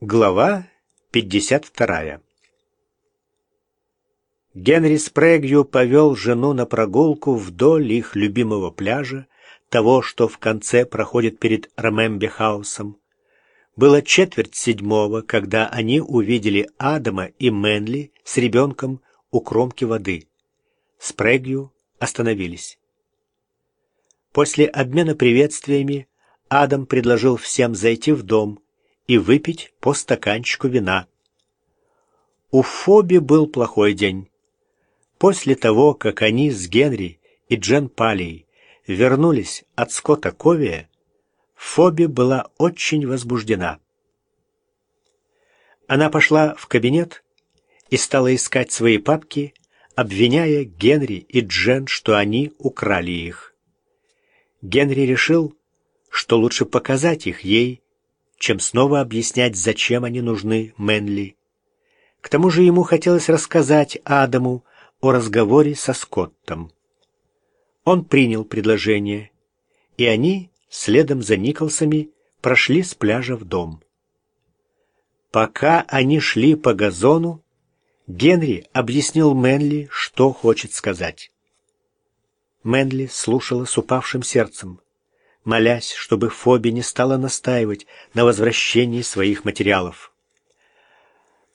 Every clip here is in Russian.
Глава 52 Генри Спрэгью повел жену на прогулку вдоль их любимого пляжа, того, что в конце проходит перед Ромемби-хаусом. Было четверть седьмого, когда они увидели Адама и Мэнли с ребенком у кромки воды. Спрэгью остановились. После обмена приветствиями Адам предложил всем зайти в дом и выпить по стаканчику вина. У Фоби был плохой день. После того, как они с Генри и Джен Палей вернулись от Скотта Ковия, Фоби была очень возбуждена. Она пошла в кабинет и стала искать свои папки, обвиняя Генри и Джен, что они украли их. Генри решил, что лучше показать их ей, чем снова объяснять, зачем они нужны Мэнли. К тому же ему хотелось рассказать Адаму о разговоре со Скоттом. Он принял предложение, и они, следом за Николсами, прошли с пляжа в дом. Пока они шли по газону, Генри объяснил Мэнли, что хочет сказать. Мэнли слушала с упавшим сердцем молясь, чтобы Фоби не стала настаивать на возвращении своих материалов.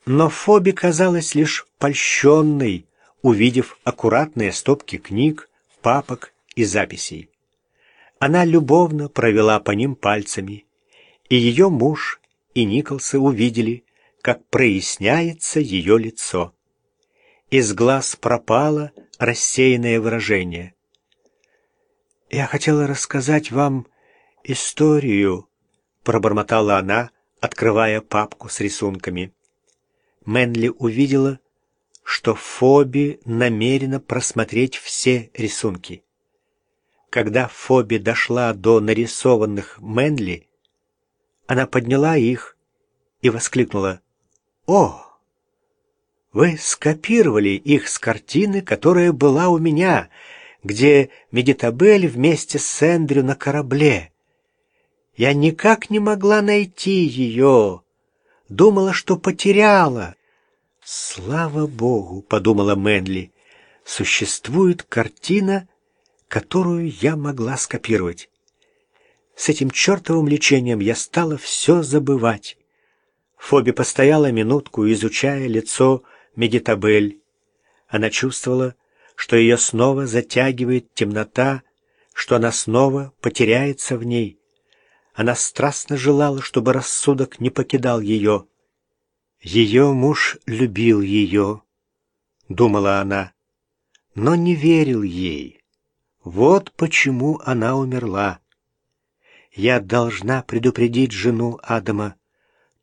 Но Фоби казалась лишь польщенной, увидев аккуратные стопки книг, папок и записей. Она любовно провела по ним пальцами, и ее муж и Николсы увидели, как проясняется ее лицо. Из глаз пропало рассеянное выражение. «Я хотела рассказать вам историю», — пробормотала она, открывая папку с рисунками. Мэнли увидела, что Фоби намерена просмотреть все рисунки. Когда Фоби дошла до нарисованных Мэнли, она подняла их и воскликнула «О!» Вы скопировали их с картины, которая была у меня где Медитабель вместе с Эндрю на корабле. Я никак не могла найти ее. Думала, что потеряла. «Слава Богу!» — подумала Мэнли. «Существует картина, которую я могла скопировать. С этим чертовым лечением я стала все забывать». Фоби постояла минутку, изучая лицо Медитабель. Она чувствовала, что ее снова затягивает темнота, что она снова потеряется в ней. Она страстно желала, чтобы рассудок не покидал ее. Ее муж любил ее, думала она, но не верил ей. Вот почему она умерла. Я должна предупредить жену Адама.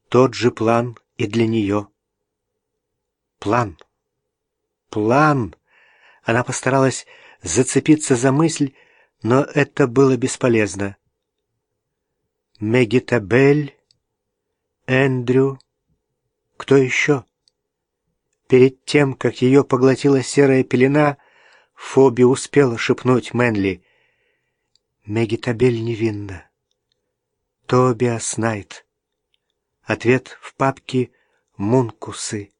Тот же план и для нее. План. План. Она постаралась зацепиться за мысль, но это было бесполезно. Мегитабель, Эндрю, кто еще? Перед тем, как ее поглотила серая пелена, Фоби успела шепнуть Мэнли. Мегитабель невинна. Тобиас Найт. Ответ в папке «Мункусы».